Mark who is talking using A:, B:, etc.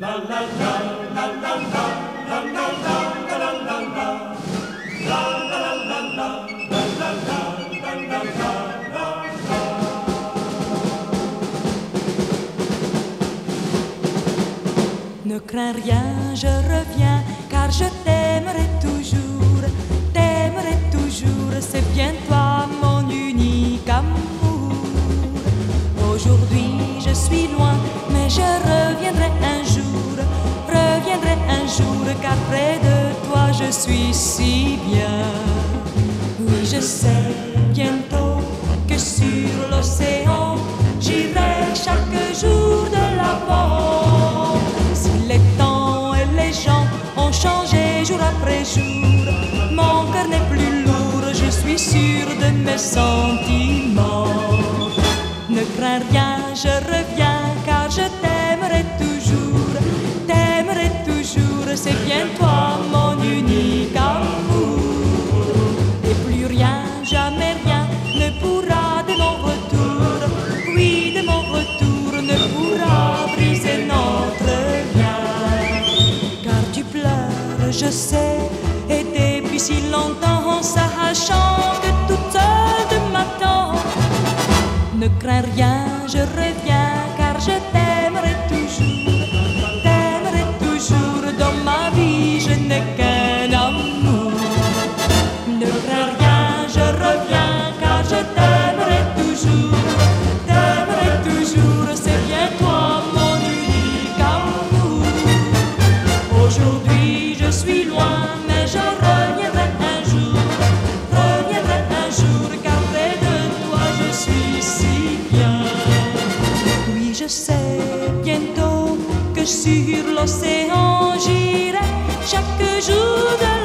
A: Ne crains rien, je reviens, car je t'aimerai toujours, t'aimerai toujours, c'est bien toi mon unique amour. Aujourd'hui je suis loin, mais je reviendrai je suis si bien. Oui, je sais bientôt que sur l'océan, j'irai chaque jour de l'avant. Si les temps et les gens ont changé jour après jour, mon cœur n'est plus lourd, je suis sûr de mes sentiments. Ne crains rien, je reviens, car je t'aimerai toujours, t'aimerai toujours, c'est bien toi je sais, et depuis si longtemps, sachant que toute seule tu m'attends. Ne crains rien, je reviens, je sais bientôt que sur l'océan, j'irai chaque jour de